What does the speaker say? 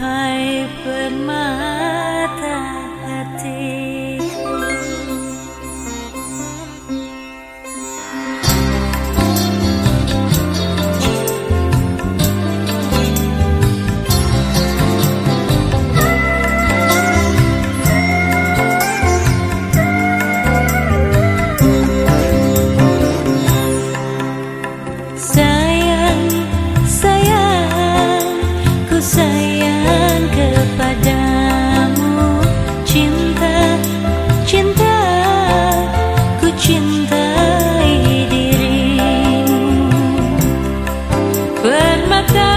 Hai permata hati. permata